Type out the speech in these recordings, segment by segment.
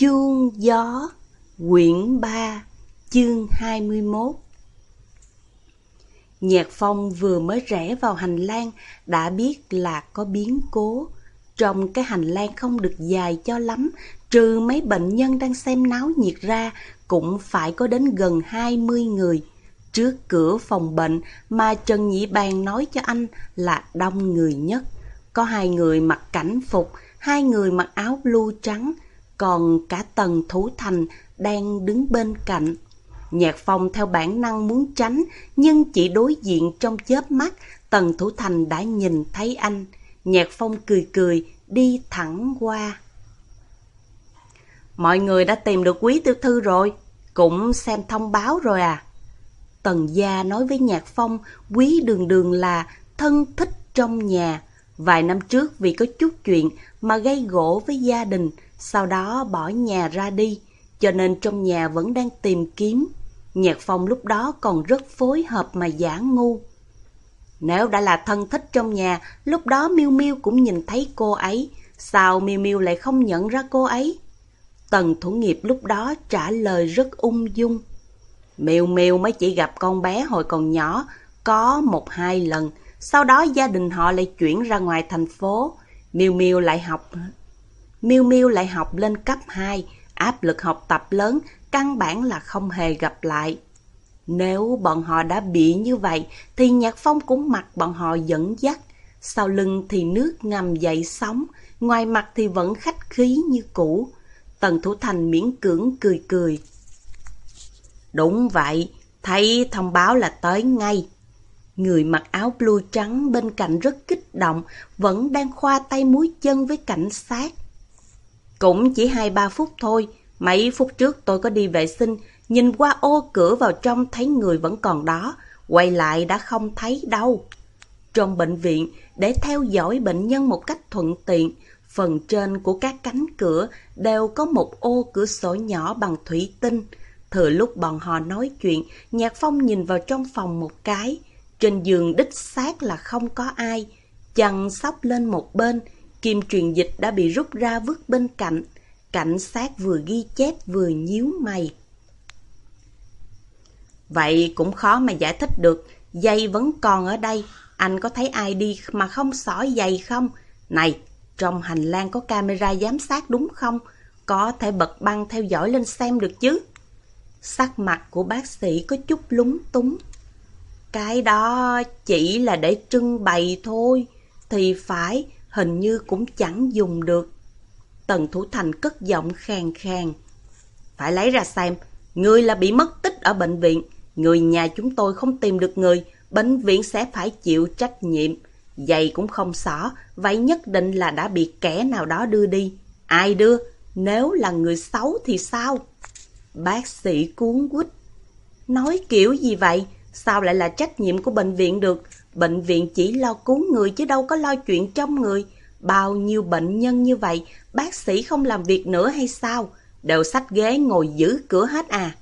Chuông gió Quyển 3 Chương 21 Nhạc phong vừa mới rẽ vào hành lang đã biết là có biến cố. Trong cái hành lang không được dài cho lắm, trừ mấy bệnh nhân đang xem náo nhiệt ra, cũng phải có đến gần 20 người. Trước cửa phòng bệnh mà Trần Nhị Bàn nói cho anh là đông người nhất. Có hai người mặc cảnh phục, hai người mặc áo blue trắng, còn cả Tần Thủ Thành đang đứng bên cạnh. Nhạc Phong theo bản năng muốn tránh, nhưng chỉ đối diện trong chớp mắt, Tần Thủ Thành đã nhìn thấy anh. Nhạc Phong cười cười, đi thẳng qua. Mọi người đã tìm được quý tiểu thư rồi, cũng xem thông báo rồi à. Tần gia nói với Nhạc Phong, quý đường đường là thân thích trong nhà. Vài năm trước vì có chút chuyện mà gây gỗ với gia đình, sau đó bỏ nhà ra đi, cho nên trong nhà vẫn đang tìm kiếm. Nhạc Phong lúc đó còn rất phối hợp mà giả ngu. Nếu đã là thân thích trong nhà, lúc đó Miu Miu cũng nhìn thấy cô ấy, sao Miu Miu lại không nhận ra cô ấy? Tần thủ nghiệp lúc đó trả lời rất ung dung. Miu Miu mới chỉ gặp con bé hồi còn nhỏ, có một hai lần, sau đó gia đình họ lại chuyển ra ngoài thành phố. Miu Miu lại học Miu Miu lại học lên cấp 2, áp lực học tập lớn, căn bản là không hề gặp lại. Nếu bọn họ đã bị như vậy, thì Nhạc Phong cũng mặc bọn họ dẫn dắt. Sau lưng thì nước ngầm dậy sóng, ngoài mặt thì vẫn khách khí như cũ. Tần Thủ Thành miễn cưỡng cười cười. Đúng vậy, thấy thông báo là tới ngay. Người mặc áo blue trắng bên cạnh rất kích động, vẫn đang khoa tay muối chân với cảnh sát. Cũng chỉ hai ba phút thôi, mấy phút trước tôi có đi vệ sinh, nhìn qua ô cửa vào trong thấy người vẫn còn đó, quay lại đã không thấy đâu. Trong bệnh viện, để theo dõi bệnh nhân một cách thuận tiện, phần trên của các cánh cửa đều có một ô cửa sổ nhỏ bằng thủy tinh. Thừa lúc bọn họ nói chuyện, Nhạc Phong nhìn vào trong phòng một cái. Trên giường đích xác là không có ai. Chằn sóc lên một bên, Kim truyền dịch đã bị rút ra vứt bên cạnh. Cảnh sát vừa ghi chép vừa nhíu mày. Vậy cũng khó mà giải thích được. Dây vẫn còn ở đây. Anh có thấy ai đi mà không xỏ giày không? Này, trong hành lang có camera giám sát đúng không? Có thể bật băng theo dõi lên xem được chứ? Sắc mặt của bác sĩ có chút lúng túng. Cái đó chỉ là để trưng bày thôi. Thì phải, hình như cũng chẳng dùng được. Tần Thủ Thành cất giọng khàn khàn. Phải lấy ra xem, người là bị mất tích ở bệnh viện. Người nhà chúng tôi không tìm được người, bệnh viện sẽ phải chịu trách nhiệm. Giày cũng không xỏ, vậy nhất định là đã bị kẻ nào đó đưa đi. Ai đưa? Nếu là người xấu thì sao? Bác sĩ cuốn quýt. Nói kiểu gì vậy? Sao lại là trách nhiệm của bệnh viện được? Bệnh viện chỉ lo cứu người chứ đâu có lo chuyện trong người. Bao nhiêu bệnh nhân như vậy, bác sĩ không làm việc nữa hay sao? Đều sách ghế ngồi giữ cửa hết à?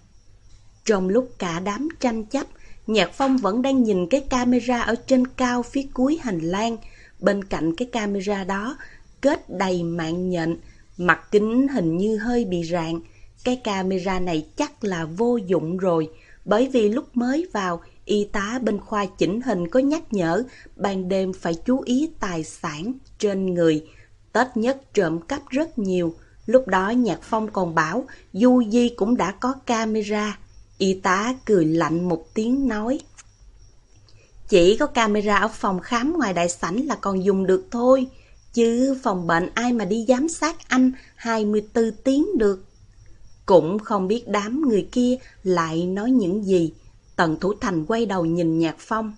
Trong lúc cả đám tranh chấp, Nhạc Phong vẫn đang nhìn cái camera ở trên cao phía cuối hành lang. Bên cạnh cái camera đó, kết đầy mạng nhện, mặt kính hình như hơi bị rạn. Cái camera này chắc là vô dụng rồi, bởi vì lúc mới vào, y tá bên khoa chỉnh hình có nhắc nhở, ban đêm phải chú ý tài sản trên người. Tết nhất trộm cắp rất nhiều. Lúc đó Nhạc Phong còn bảo, Du Di cũng đã có camera. Y tá cười lạnh một tiếng nói. Chỉ có camera ở phòng khám ngoài đại sảnh là còn dùng được thôi. Chứ phòng bệnh ai mà đi giám sát anh 24 tiếng được. Cũng không biết đám người kia lại nói những gì. Tần Thủ Thành quay đầu nhìn Nhạc Phong.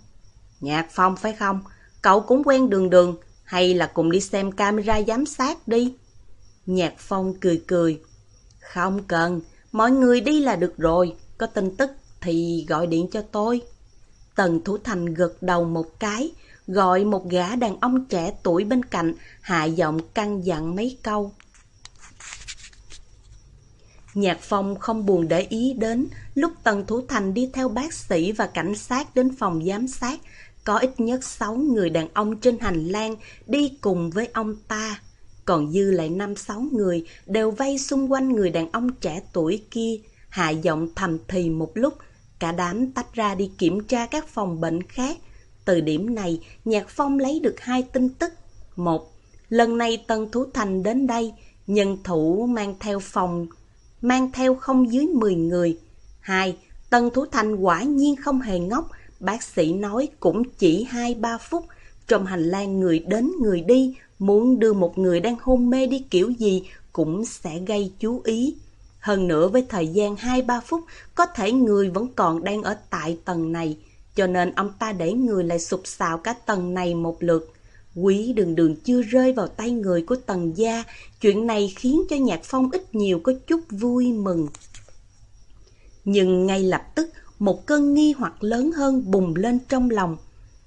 Nhạc Phong phải không? Cậu cũng quen đường đường, hay là cùng đi xem camera giám sát đi? Nhạc Phong cười cười. Không cần, mọi người đi là được rồi, có tin tức thì gọi điện cho tôi. Tần Thủ Thành gật đầu một cái, gọi một gã đàn ông trẻ tuổi bên cạnh, hạ giọng căng dặn mấy câu. Nhạc Phong không buồn để ý đến lúc Tần Thủ Thành đi theo bác sĩ và cảnh sát đến phòng giám sát. Có ít nhất 6 người đàn ông trên hành lang đi cùng với ông ta. còn dư lại năm sáu người đều vây xung quanh người đàn ông trẻ tuổi kia, hạ giọng thầm thì một lúc, cả đám tách ra đi kiểm tra các phòng bệnh khác. Từ điểm này, Nhạc Phong lấy được hai tin tức. Một, lần này tần Thú Thành đến đây, nhân thủ mang theo phòng, mang theo không dưới 10 người. Hai, Tân Thú Thành quả nhiên không hề ngốc, bác sĩ nói cũng chỉ 2-3 phút, trong hành lang người đến người đi, muốn đưa một người đang hôn mê đi kiểu gì cũng sẽ gây chú ý. Hơn nữa với thời gian 2-3 phút, có thể người vẫn còn đang ở tại tầng này, cho nên ông ta để người lại sụp xào cả tầng này một lượt. Quý đường đường chưa rơi vào tay người của tầng gia, chuyện này khiến cho Nhạc Phong ít nhiều có chút vui mừng. Nhưng ngay lập tức, một cơn nghi hoặc lớn hơn bùng lên trong lòng.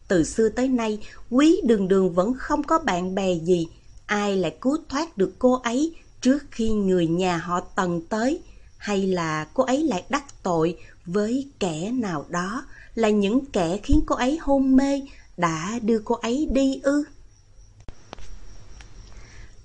Từ xưa tới nay, quý đường đường vẫn không có bạn bè gì. Ai lại cứu thoát được cô ấy trước khi người nhà họ tần tới? Hay là cô ấy lại đắc tội với kẻ nào đó, là những kẻ khiến cô ấy hôn mê, đã đưa cô ấy đi ư?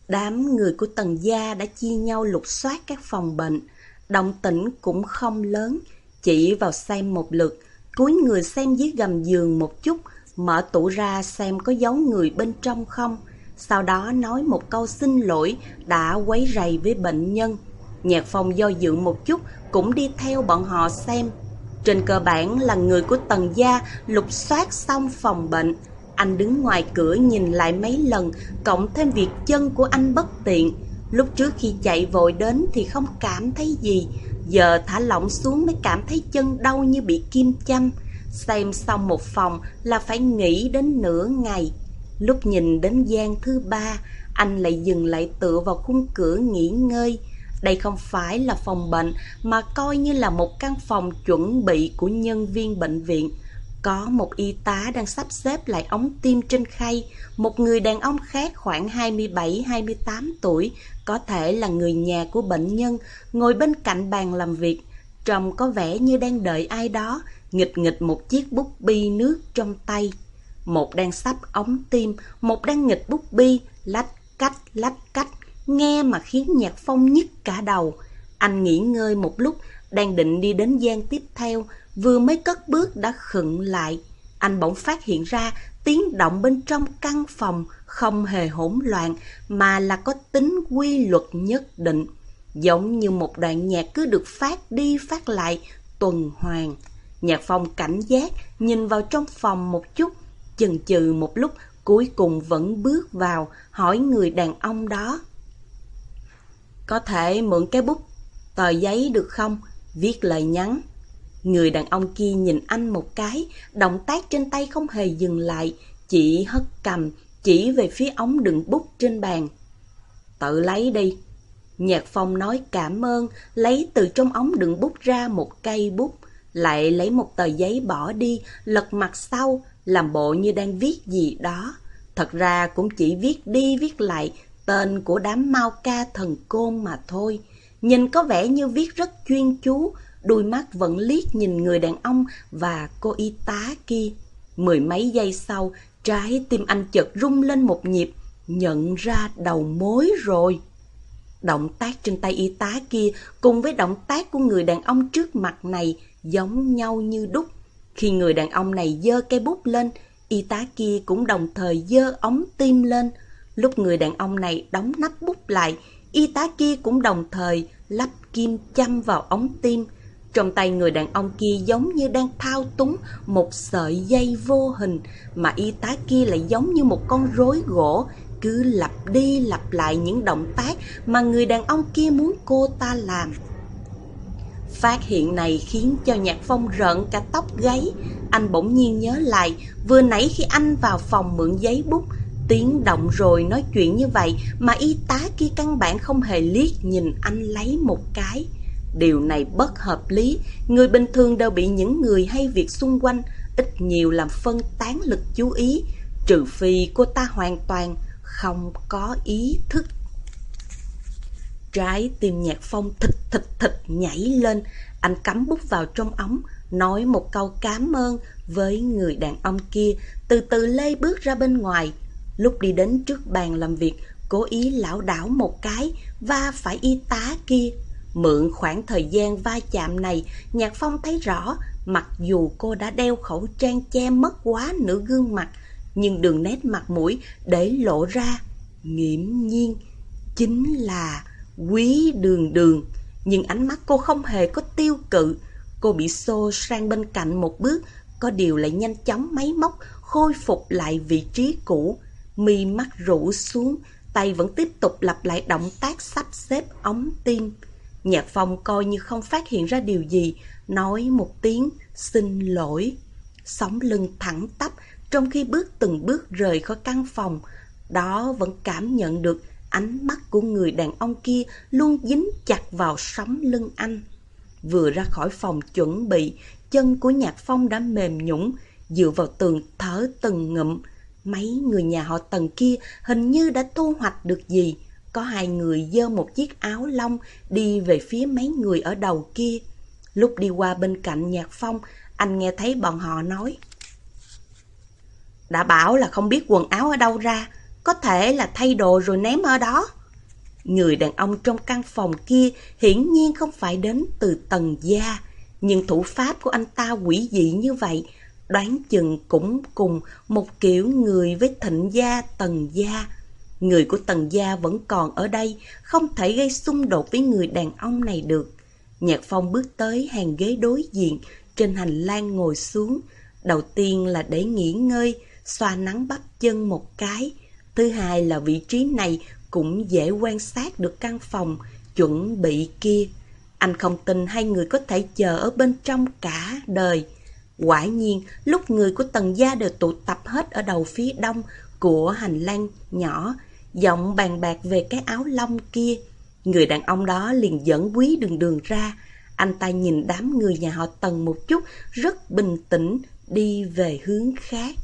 Đám người của tần gia đã chia nhau lục soát các phòng bệnh. Động tĩnh cũng không lớn, chỉ vào xem một lượt, cúi người xem dưới gầm giường một chút, mở tủ ra xem có dấu người bên trong không. Sau đó nói một câu xin lỗi đã quấy rầy với bệnh nhân. Nhạc phong do dự một chút cũng đi theo bọn họ xem. Trên cơ bản là người của tầng gia lục soát xong phòng bệnh. Anh đứng ngoài cửa nhìn lại mấy lần, cộng thêm việc chân của anh bất tiện. Lúc trước khi chạy vội đến thì không cảm thấy gì, giờ thả lỏng xuống mới cảm thấy chân đau như bị kim châm. Xem xong một phòng là phải nghỉ đến nửa ngày. Lúc nhìn đến gian thứ ba, anh lại dừng lại tựa vào khung cửa nghỉ ngơi. Đây không phải là phòng bệnh mà coi như là một căn phòng chuẩn bị của nhân viên bệnh viện. Có một y tá đang sắp xếp lại ống tim trên khay, một người đàn ông khác khoảng 27-28 tuổi, có thể là người nhà của bệnh nhân, ngồi bên cạnh bàn làm việc, trông có vẻ như đang đợi ai đó, nghịch nghịch một chiếc bút bi nước trong tay. Một đang sắp ống tim, một đang nghịch bút bi, lách cách, lách cách, nghe mà khiến Nhạc Phong nhức cả đầu. Anh nghỉ ngơi một lúc, đang định đi đến gian tiếp theo, vừa mới cất bước đã khựng lại. Anh bỗng phát hiện ra tiếng động bên trong căn phòng không hề hỗn loạn mà là có tính quy luật nhất định, giống như một đoạn nhạc cứ được phát đi phát lại tuần hoàn. Nhạc phong cảnh giác nhìn vào trong phòng một chút, chần chừ một lúc cuối cùng vẫn bước vào hỏi người đàn ông đó. Có thể mượn cái bút, tờ giấy được không? Viết lời nhắn. Người đàn ông kia nhìn anh một cái, động tác trên tay không hề dừng lại, chỉ hất cầm, chỉ về phía ống đựng bút trên bàn. Tự lấy đi. Nhạc phong nói cảm ơn, lấy từ trong ống đựng bút ra một cây bút, lại lấy một tờ giấy bỏ đi, lật mặt sau, làm bộ như đang viết gì đó. Thật ra cũng chỉ viết đi viết lại tên của đám mau ca thần côn mà thôi. Nhìn có vẻ như viết rất chuyên chú, đôi mắt vẫn liếc nhìn người đàn ông và cô y tá kia. Mười mấy giây sau, trái tim anh chợt rung lên một nhịp, nhận ra đầu mối rồi. Động tác trên tay y tá kia cùng với động tác của người đàn ông trước mặt này giống nhau như đúc. Khi người đàn ông này dơ cây bút lên, y tá kia cũng đồng thời dơ ống tim lên. Lúc người đàn ông này đóng nắp bút lại, y tá kia cũng đồng thời lắp kim châm vào ống tim. Trong tay người đàn ông kia giống như đang thao túng một sợi dây vô hình, mà y tá kia lại giống như một con rối gỗ, cứ lặp đi lặp lại những động tác mà người đàn ông kia muốn cô ta làm. Phát hiện này khiến cho Nhạc Phong rợn cả tóc gáy. Anh bỗng nhiên nhớ lại, vừa nãy khi anh vào phòng mượn giấy bút, tiếng động rồi nói chuyện như vậy mà y tá kia căn bản không hề liếc nhìn anh lấy một cái. Điều này bất hợp lý, người bình thường đều bị những người hay việc xung quanh ít nhiều làm phân tán lực chú ý, trừ phi cô ta hoàn toàn không có ý thức. Trái tim nhạc phong thịt thịt thịt nhảy lên, anh cắm bút vào trong ống, nói một câu cảm ơn với người đàn ông kia, từ từ lê bước ra bên ngoài. Lúc đi đến trước bàn làm việc, cố ý lão đảo một cái và phải y tá kia. Mượn khoảng thời gian va chạm này, Nhạc Phong thấy rõ, mặc dù cô đã đeo khẩu trang che mất quá nửa gương mặt, nhưng đường nét mặt mũi để lộ ra, nghiễm nhiên, chính là quý đường đường. Nhưng ánh mắt cô không hề có tiêu cự, cô bị xô sang bên cạnh một bước, có điều lại nhanh chóng máy móc khôi phục lại vị trí cũ, mi mắt rũ xuống, tay vẫn tiếp tục lặp lại động tác sắp xếp ống tim. Nhạc phong coi như không phát hiện ra điều gì, nói một tiếng xin lỗi. Sóng lưng thẳng tắp, trong khi bước từng bước rời khỏi căn phòng, đó vẫn cảm nhận được ánh mắt của người đàn ông kia luôn dính chặt vào sống lưng anh. Vừa ra khỏi phòng chuẩn bị, chân của Nhạc Phong đã mềm nhũng, dựa vào tường thở từng ngụm. Mấy người nhà họ Tần kia hình như đã thu hoạch được gì. Có hai người dơ một chiếc áo lông đi về phía mấy người ở đầu kia. Lúc đi qua bên cạnh Nhạc Phong, anh nghe thấy bọn họ nói. Đã bảo là không biết quần áo ở đâu ra, có thể là thay đồ rồi ném ở đó. Người đàn ông trong căn phòng kia hiển nhiên không phải đến từ tầng gia, nhưng thủ pháp của anh ta quỷ dị như vậy, đoán chừng cũng cùng một kiểu người với thịnh gia tần gia. Người của tần gia vẫn còn ở đây, không thể gây xung đột với người đàn ông này được. Nhạc Phong bước tới hàng ghế đối diện, trên hành lang ngồi xuống. Đầu tiên là để nghỉ ngơi, xoa nắng bắp chân một cái. Thứ hai là vị trí này cũng dễ quan sát được căn phòng chuẩn bị kia. Anh không tin hai người có thể chờ ở bên trong cả đời. Quả nhiên, lúc người của tần gia đều tụ tập hết ở đầu phía đông của hành lang nhỏ, giọng bàn bạc về cái áo lông kia. Người đàn ông đó liền dẫn quý đường đường ra. Anh ta nhìn đám người nhà họ tần một chút, rất bình tĩnh, đi về hướng khác.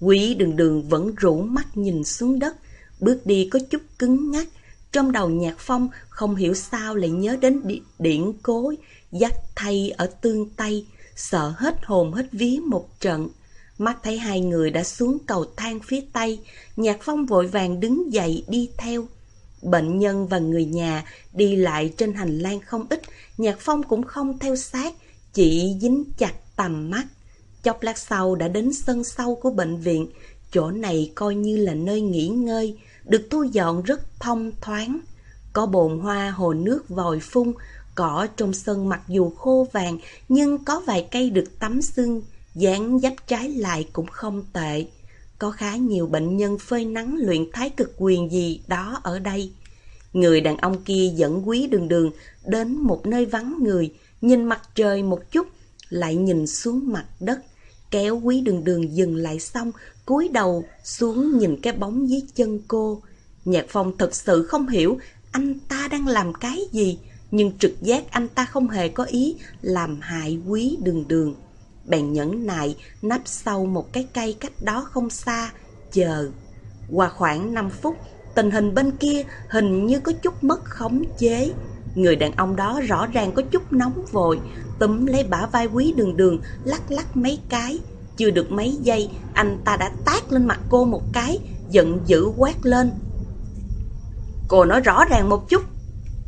Quý đường đường vẫn rủ mắt nhìn xuống đất, bước đi có chút cứng ngắc. Trong đầu nhạc phong không hiểu sao lại nhớ đến điển cối dắt thay ở tương Tây, sợ hết hồn hết vía một trận. Mắt thấy hai người đã xuống cầu thang phía Tây, nhạc phong vội vàng đứng dậy đi theo. Bệnh nhân và người nhà đi lại trên hành lang không ít, nhạc phong cũng không theo sát, chỉ dính chặt tầm mắt. Chốc lát sau đã đến sân sau của bệnh viện, chỗ này coi như là nơi nghỉ ngơi, được thu dọn rất thông thoáng. Có bồn hoa hồ nước vòi phun, cỏ trong sân mặc dù khô vàng nhưng có vài cây được tắm xương, dáng dấp trái lại cũng không tệ. Có khá nhiều bệnh nhân phơi nắng luyện thái cực quyền gì đó ở đây. Người đàn ông kia dẫn quý đường đường đến một nơi vắng người, nhìn mặt trời một chút, lại nhìn xuống mặt đất. Kéo quý đường đường dừng lại xong, cúi đầu xuống nhìn cái bóng dưới chân cô. Nhạc phong thật sự không hiểu anh ta đang làm cái gì, nhưng trực giác anh ta không hề có ý làm hại quý đường đường. Bèn nhẫn nại nấp sau một cái cây cách đó không xa, chờ. Qua khoảng 5 phút, tình hình bên kia hình như có chút mất khống chế. Người đàn ông đó rõ ràng có chút nóng vội, túm lấy bả vai quý đường đường, lắc lắc mấy cái. Chưa được mấy giây, anh ta đã tát lên mặt cô một cái, giận dữ quát lên. Cô nói rõ ràng một chút.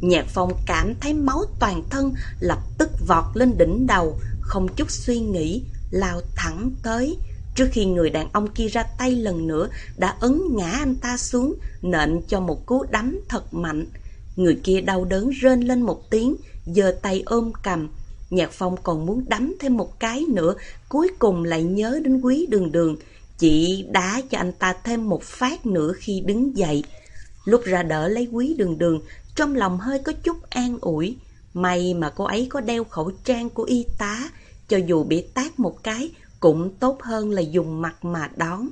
Nhạc phong cảm thấy máu toàn thân lập tức vọt lên đỉnh đầu, không chút suy nghĩ, lao thẳng tới. Trước khi người đàn ông kia ra tay lần nữa, đã ấn ngã anh ta xuống, nện cho một cú đấm thật mạnh. Người kia đau đớn rên lên một tiếng, giơ tay ôm cầm. Nhạc Phong còn muốn đấm thêm một cái nữa, cuối cùng lại nhớ đến quý đường đường. Chị đá cho anh ta thêm một phát nữa khi đứng dậy. Lúc ra đỡ lấy quý đường đường, trong lòng hơi có chút an ủi. May mà cô ấy có đeo khẩu trang của y tá, cho dù bị tát một cái cũng tốt hơn là dùng mặt mà đón.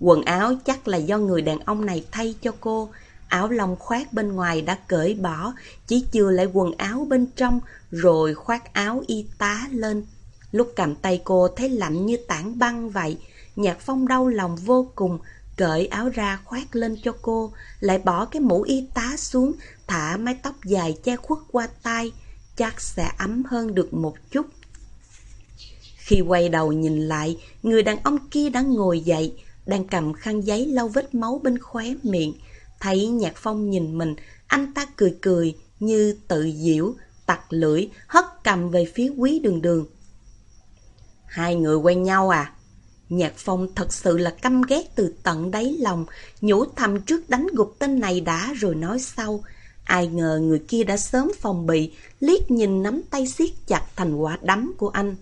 Quần áo chắc là do người đàn ông này thay cho cô, áo lông khoác bên ngoài đã cởi bỏ, chỉ chừa lại quần áo bên trong rồi khoác áo y tá lên. Lúc cầm tay cô thấy lạnh như tảng băng vậy, Nhạc Phong đau lòng vô cùng, cởi áo ra khoác lên cho cô, lại bỏ cái mũ y tá xuống, thả mái tóc dài che khuất qua tai, chắc sẽ ấm hơn được một chút. Khi quay đầu nhìn lại, người đàn ông kia đã ngồi dậy, đang cầm khăn giấy lau vết máu bên khóe miệng. Thấy Nhạc Phong nhìn mình, anh ta cười cười như tự diễu, tặc lưỡi, hất cầm về phía quý đường đường. Hai người quen nhau à? Nhạc Phong thật sự là căm ghét từ tận đáy lòng, nhủ thầm trước đánh gục tên này đã rồi nói sau. Ai ngờ người kia đã sớm phòng bị, liếc nhìn nắm tay siết chặt thành quả đấm của anh.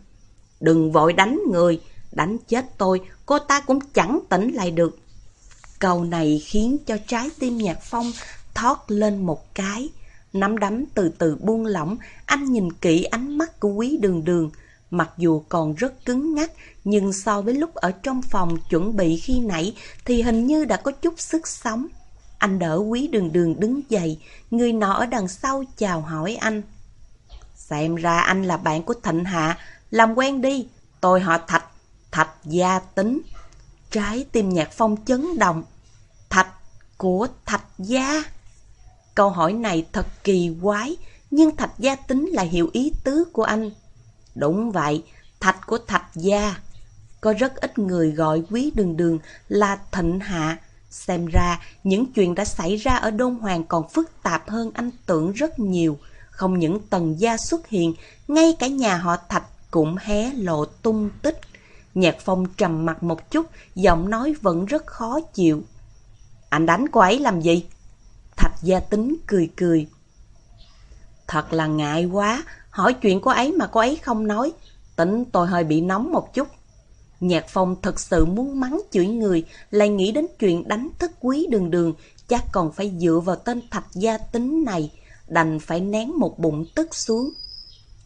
Đừng vội đánh người, đánh chết tôi, cô ta cũng chẳng tỉnh lại được. Câu này khiến cho trái tim Nhạc Phong thoát lên một cái. Nắm đấm từ từ buông lỏng, anh nhìn kỹ ánh mắt của quý đường đường. Mặc dù còn rất cứng ngắc, nhưng so với lúc ở trong phòng chuẩn bị khi nãy thì hình như đã có chút sức sống. Anh đỡ quý đường đường đứng dậy, người nọ ở đằng sau chào hỏi anh. Xem ra anh là bạn của Thịnh Hạ, làm quen đi, tôi họ Thạch, Thạch gia tính. Trái tim nhạc phong chấn động. Thạch của Thạch gia? Câu hỏi này thật kỳ quái, nhưng Thạch gia tính là hiểu ý tứ của anh. Đúng vậy, Thạch của Thạch gia. Có rất ít người gọi quý đường đường là Thịnh Hạ. Xem ra, những chuyện đã xảy ra ở Đôn Hoàng còn phức tạp hơn anh tưởng rất nhiều. Không những tần gia xuất hiện, ngay cả nhà họ Thạch cũng hé lộ tung tích. Nhạc Phong trầm mặt một chút, giọng nói vẫn rất khó chịu. Anh đánh cô ấy làm gì? Thạch gia tính cười cười. Thật là ngại quá, hỏi chuyện cô ấy mà cô ấy không nói. Tính tôi hơi bị nóng một chút. Nhạc Phong thật sự muốn mắng chửi người, lại nghĩ đến chuyện đánh thức quý đường đường, chắc còn phải dựa vào tên thạch gia tính này, đành phải nén một bụng tức xuống.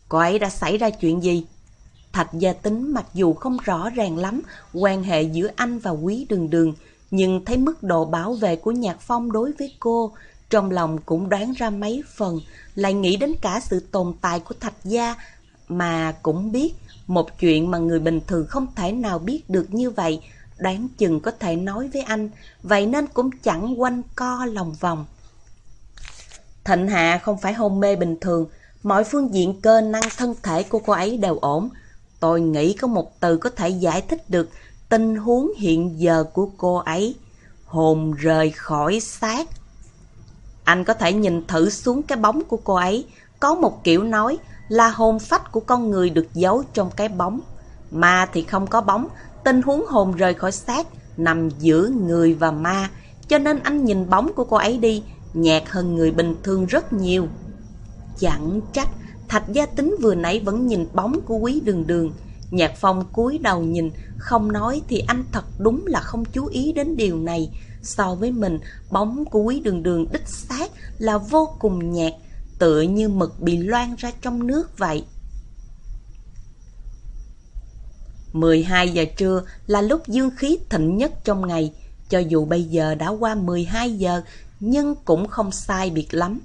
Cô ấy đã xảy ra chuyện gì? Thạch gia tính mặc dù không rõ ràng lắm quan hệ giữa anh và quý đường đường, nhưng thấy mức độ bảo vệ của Nhạc Phong đối với cô, trong lòng cũng đoán ra mấy phần, lại nghĩ đến cả sự tồn tại của Thạch gia, mà cũng biết một chuyện mà người bình thường không thể nào biết được như vậy, đoán chừng có thể nói với anh, vậy nên cũng chẳng quanh co lòng vòng. Thịnh Hạ không phải hôn mê bình thường, mọi phương diện cơ năng thân thể của cô ấy đều ổn. Tôi nghĩ có một từ có thể giải thích được tình huống hiện giờ của cô ấy. Hồn rời khỏi xác. Anh có thể nhìn thử xuống cái bóng của cô ấy. Có một kiểu nói là hồn phách của con người được giấu trong cái bóng. Ma thì không có bóng, tình huống hồn rời khỏi xác nằm giữa người và ma, cho nên anh nhìn bóng của cô ấy đi, nhạt hơn người bình thường rất nhiều. Chẳng trách, Thạch Gia Tính vừa nãy vẫn nhìn bóng của quý đường đường. Nhạc Phong cúi đầu nhìn, không nói thì anh thật đúng là không chú ý đến điều này. So với mình, bóng của quý đường đường đích xác là vô cùng nhạt, tựa như mực bị loan ra trong nước vậy. 12 giờ trưa là lúc dương khí thịnh nhất trong ngày. Cho dù bây giờ đã qua 12 giờ, nhưng cũng không sai biệt lắm.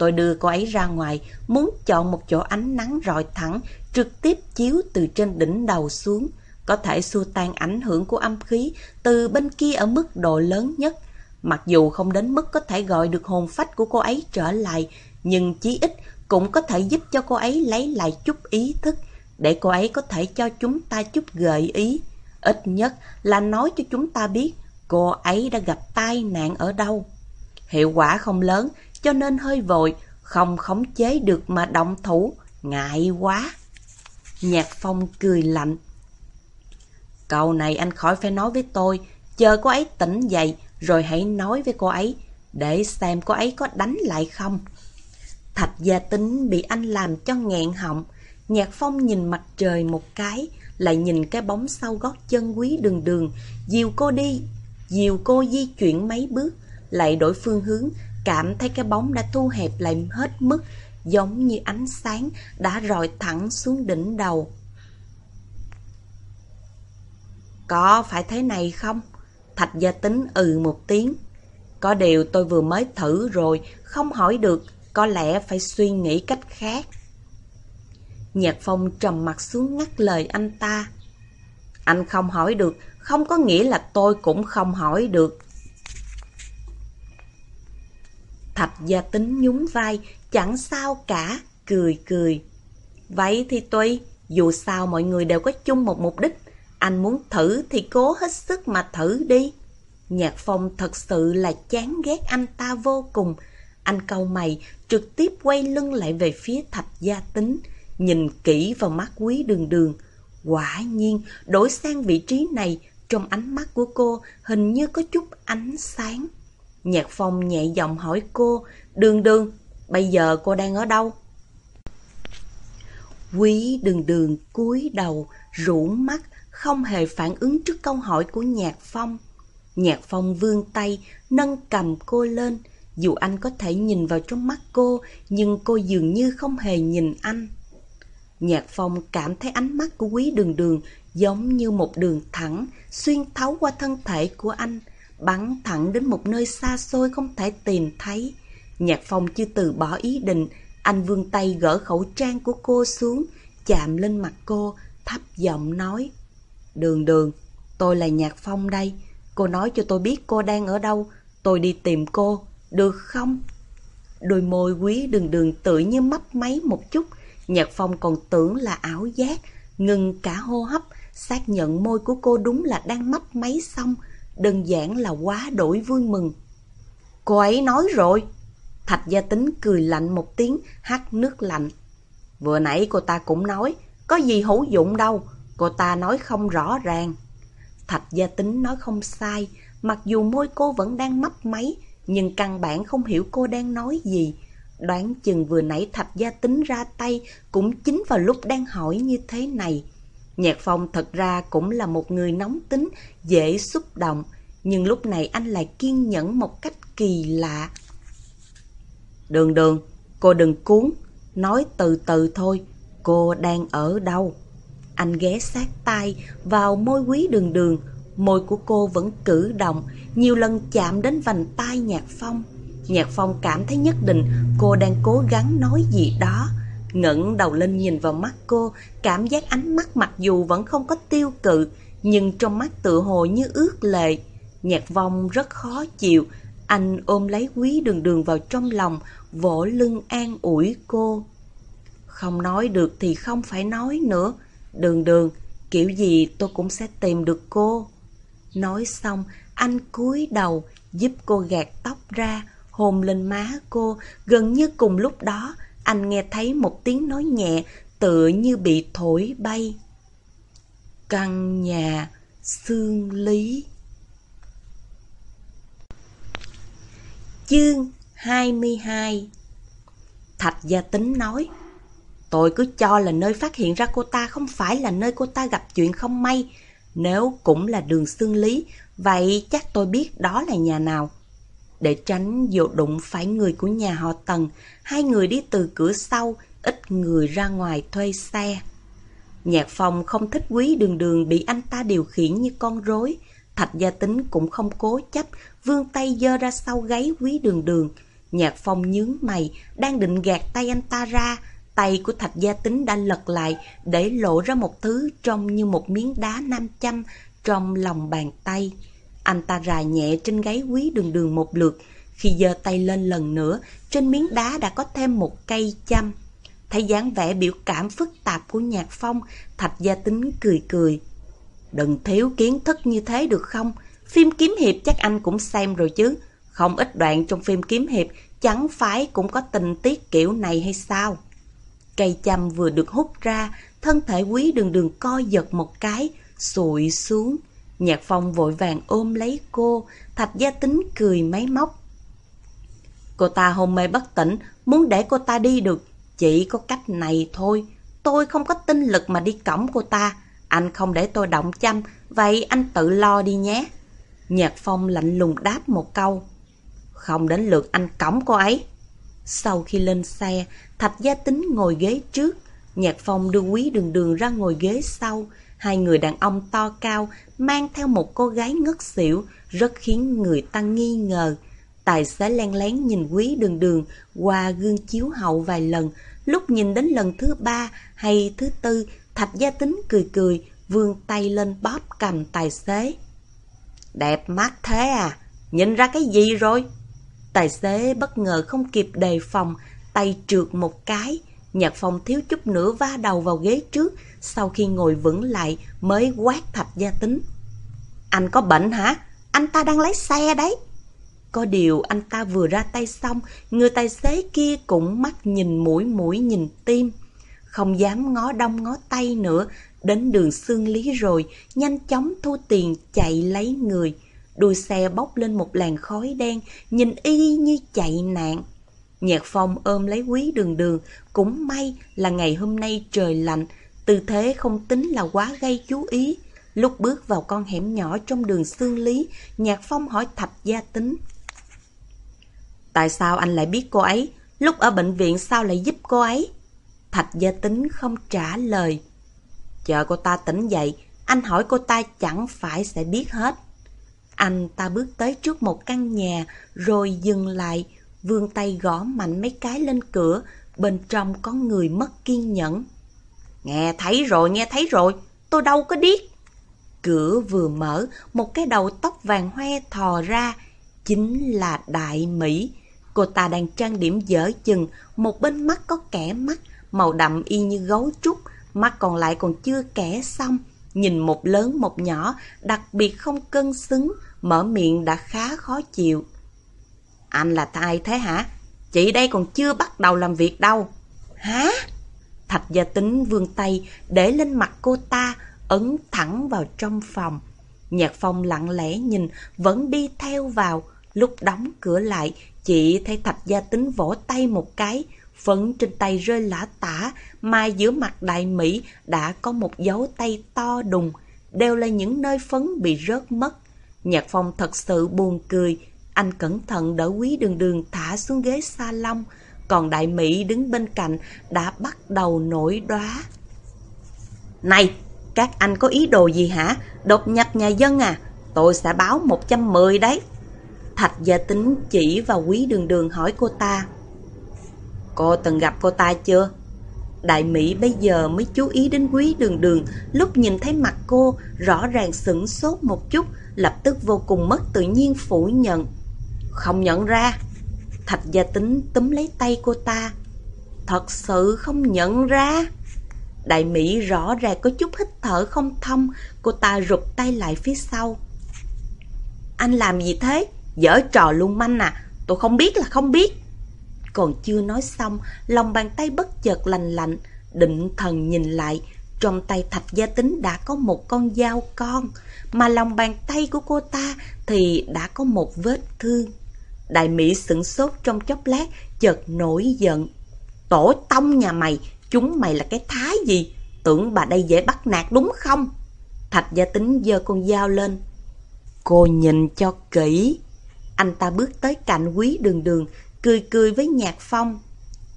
Tôi đưa cô ấy ra ngoài, muốn chọn một chỗ ánh nắng rọi thẳng, trực tiếp chiếu từ trên đỉnh đầu xuống. Có thể xua tan ảnh hưởng của âm khí từ bên kia ở mức độ lớn nhất. Mặc dù không đến mức có thể gọi được hồn phách của cô ấy trở lại, nhưng chí ít cũng có thể giúp cho cô ấy lấy lại chút ý thức, để cô ấy có thể cho chúng ta chút gợi ý. Ít nhất là nói cho chúng ta biết cô ấy đã gặp tai nạn ở đâu. Hiệu quả không lớn, cho nên hơi vội, không khống chế được mà động thủ, ngại quá. Nhạc Phong cười lạnh. Câu này anh khỏi phải nói với tôi, chờ cô ấy tỉnh dậy rồi hãy nói với cô ấy, để xem cô ấy có đánh lại không. Thạch gia tính bị anh làm cho nghẹn họng. Nhạc Phong nhìn mặt trời một cái, lại nhìn cái bóng sau gót chân quý đường đường, dìu cô đi, dìu cô di chuyển mấy bước, lại đổi phương hướng, cảm thấy cái bóng đã thu hẹp lại hết mức, giống như ánh sáng đã rọi thẳng xuống đỉnh đầu. Có phải thế này không? Thạch gia tính ừ một tiếng. Có điều tôi vừa mới thử rồi, không hỏi được, có lẽ phải suy nghĩ cách khác. Nhạc phong trầm mặt xuống ngắt lời anh ta. Anh không hỏi được, không có nghĩa là tôi cũng không hỏi được. Thạch gia tính nhún vai, chẳng sao cả, cười cười. Vậy thì tuy, dù sao mọi người đều có chung một mục đích. Anh muốn thử thì cố hết sức mà thử đi. Nhạc Phong thật sự là chán ghét anh ta vô cùng. Anh câu mày trực tiếp quay lưng lại về phía thạch gia tính, nhìn kỹ vào mắt quý đường đường. Quả nhiên, đổi sang vị trí này, trong ánh mắt của cô hình như có chút ánh sáng. Nhạc Phong nhẹ giọng hỏi cô, đường đường, bây giờ cô đang ở đâu? Quý đường đường cúi đầu, rũ mắt, không hề phản ứng trước câu hỏi của Nhạc Phong. Nhạc Phong vươn tay, nâng cầm cô lên. Dù anh có thể nhìn vào trong mắt cô, nhưng cô dường như không hề nhìn anh. Nhạc Phong cảm thấy ánh mắt của quý đường đường giống như một đường thẳng, xuyên thấu qua thân thể của anh, bắn thẳng đến một nơi xa xôi không thể tìm thấy. Nhạc Phong chưa từ bỏ ý định, anh vươn tay gỡ khẩu trang của cô xuống, chạm lên mặt cô, thấp giọng nói. Đường đường, tôi là Nhạc Phong đây. Cô nói cho tôi biết cô đang ở đâu, tôi đi tìm cô, được không? Đôi môi quý đường đường tự như mấp máy một chút, Nhạc Phong còn tưởng là ảo giác, ngừng cả hô hấp, xác nhận môi của cô đúng là đang mấp máy xong, đơn giản là quá đổi vui mừng. Cô ấy nói rồi. Thạch gia tính cười lạnh một tiếng, hắt nước lạnh. Vừa nãy cô ta cũng nói, có gì hữu dụng đâu, cô ta nói không rõ ràng. Thạch gia tính nói không sai, mặc dù môi cô vẫn đang mấp máy, nhưng căn bản không hiểu cô đang nói gì. Đoán chừng vừa nãy Thạch gia tính ra tay cũng chính vào lúc đang hỏi như thế này. Nhạc Phong thật ra cũng là một người nóng tính, dễ xúc động, nhưng lúc này anh lại kiên nhẫn một cách kỳ lạ. Đường đường, cô đừng cuốn, nói từ từ thôi, cô đang ở đâu? Anh ghé sát tay vào môi quý đường đường, môi của cô vẫn cử động, nhiều lần chạm đến vành tai Nhạc Phong. Nhạc Phong cảm thấy nhất định cô đang cố gắng nói gì đó, ngẩng đầu lên nhìn vào mắt cô, cảm giác ánh mắt mặc dù vẫn không có tiêu cự, nhưng trong mắt tự hồ như ướt lệ. Nhạc vong rất khó chịu, anh ôm lấy quý đường đường vào trong lòng, vỗ lưng an ủi cô. Không nói được thì không phải nói nữa. Đường đường, kiểu gì tôi cũng sẽ tìm được cô. Nói xong, anh cúi đầu, giúp cô gạt tóc ra, hôn lên má cô. Gần như cùng lúc đó, anh nghe thấy một tiếng nói nhẹ, tựa như bị thổi bay. Căn nhà xương lý Chương 22 Thạch Gia Tính nói Tôi cứ cho là nơi phát hiện ra cô ta không phải là nơi cô ta gặp chuyện không may. Nếu cũng là đường xương lý, vậy chắc tôi biết đó là nhà nào. Để tránh dụ đụng phải người của nhà họ Tần, hai người đi từ cửa sau, ít người ra ngoài thuê xe. Nhạc Phong không thích quý đường đường bị anh ta điều khiển như con rối. Thạch gia tính cũng không cố chấp, vươn tay dơ ra sau gáy quý đường đường. Nhạc Phong nhướng mày, đang định gạt tay anh ta ra. Tay của thạch gia tính đã lật lại, để lộ ra một thứ trông như một miếng đá nam châm trong lòng bàn tay. Anh ta rà nhẹ trên gáy quý đường đường một lượt. Khi giơ tay lên lần nữa, trên miếng đá đã có thêm một cây châm. Thấy dáng vẻ biểu cảm phức tạp của Nhạc Phong, Thạch Gia Tính cười cười. Đừng thiếu kiến thức như thế được không? Phim kiếm hiệp chắc anh cũng xem rồi chứ. Không ít đoạn trong phim kiếm hiệp chẳng phải cũng có tình tiết kiểu này hay sao? Cây châm vừa được hút ra, thân thể quý đường đường co giật một cái, sụi xuống. Nhạc phong vội vàng ôm lấy cô, thạch gia tính cười máy móc. Cô ta hôn mê bất tỉnh, muốn để cô ta đi được, chỉ có cách này thôi. Tôi không có tinh lực mà đi cổng cô ta, anh không để tôi động chăm, vậy anh tự lo đi nhé. Nhạc phong lạnh lùng đáp một câu. Không đến lượt anh cổng cô ấy. Sau khi lên xe, Thạch Gia Tính ngồi ghế trước, Nhạc Phong đưa Quý Đường Đường ra ngồi ghế sau. Hai người đàn ông to cao mang theo một cô gái ngất xỉu, rất khiến người ta nghi ngờ. Tài xế len lén nhìn Quý Đường Đường qua gương chiếu hậu vài lần, lúc nhìn đến lần thứ ba hay thứ tư, Thạch Gia Tính cười cười, vươn tay lên bóp cầm tài xế. Đẹp mắt thế à, nhìn ra cái gì rồi? Tài xế bất ngờ không kịp đề phòng, tay trượt một cái. Nhạc phong thiếu chút nữa va đầu vào ghế trước, sau khi ngồi vững lại mới quát thạch gia tính. Anh có bệnh hả? Anh ta đang lái xe đấy. Có điều anh ta vừa ra tay xong, người tài xế kia cũng mắt nhìn mũi mũi nhìn tim. Không dám ngó đông ngó tay nữa, đến đường xương lý rồi, nhanh chóng thu tiền chạy lấy người. Đuôi xe bốc lên một làn khói đen, nhìn y như chạy nạn. Nhạc phong ôm lấy quý đường đường, cũng may là ngày hôm nay trời lạnh, tư thế không tính là quá gây chú ý. Lúc bước vào con hẻm nhỏ trong đường xương lý, Nhạc Phong hỏi Thạch Gia Tính. Tại sao anh lại biết cô ấy? Lúc ở bệnh viện sao lại giúp cô ấy? Thạch Gia Tính không trả lời. Chờ cô ta tỉnh dậy, anh hỏi cô ta chẳng phải sẽ biết hết. Anh ta bước tới trước một căn nhà, rồi dừng lại, vươn tay gõ mạnh mấy cái lên cửa, bên trong có người mất kiên nhẫn. Nghe thấy rồi, nghe thấy rồi, tôi đâu có biết. Cửa vừa mở, một cái đầu tóc vàng hoe thò ra, chính là Đại Mỹ. Cô ta đang trang điểm dở chừng, một bên mắt có kẻ mắt, màu đậm y như gấu trúc, mắt còn lại còn chưa kẻ xong. Nhìn một lớn một nhỏ, đặc biệt không cân xứng, mở miệng đã khá khó chịu. Anh là ai thế hả? Chị đây còn chưa bắt đầu làm việc đâu. Hả? Thạch gia tính vươn tay để lên mặt cô ta, ấn thẳng vào trong phòng. Nhạc phong lặng lẽ nhìn, vẫn đi theo vào. Lúc đóng cửa lại, chị thấy thạch gia tính vỗ tay một cái, phấn trên tay rơi lã tả, mà giữa mặt đại Mỹ đã có một dấu tay to đùng, đều là những nơi phấn bị rớt mất. Nhạc phong thật sự buồn cười, anh cẩn thận đỡ quý đường đường thả xuống ghế salon, còn đại Mỹ đứng bên cạnh đã bắt đầu nổi đóa. Này, các anh có ý đồ gì hả? Đột nhập nhà dân à? Tôi sẽ báo 110 đấy. Thạch gia tính chỉ vào quý đường đường hỏi cô ta. Cô từng gặp cô ta chưa? Đại Mỹ bây giờ mới chú ý đến quý đường đường, lúc nhìn thấy mặt cô, rõ ràng sửng sốt một chút, lập tức vô cùng mất tự nhiên phủ nhận. Không nhận ra. Thạch gia tính túm lấy tay cô ta. Thật sự không nhận ra. Đại Mỹ rõ ràng có chút hít thở không thông, cô ta rụt tay lại phía sau. Anh làm gì thế? Giở trò luôn manh à, tôi không biết là không biết. Còn chưa nói xong, lòng bàn tay bất chợt lành lạnh, định thần nhìn lại, trong tay thạch gia tính đã có một con dao con, mà lòng bàn tay của cô ta thì đã có một vết thương. Đại Mỹ sửng sốt trong chốc lát, chợt nổi giận. Tổ tông nhà mày, chúng mày là cái thái gì? Tưởng bà đây dễ bắt nạt đúng không? Thạch gia tính giơ con dao lên. Cô nhìn cho kỹ. Anh ta bước tới cạnh quý đường đường, cười cười với Nhạc Phong.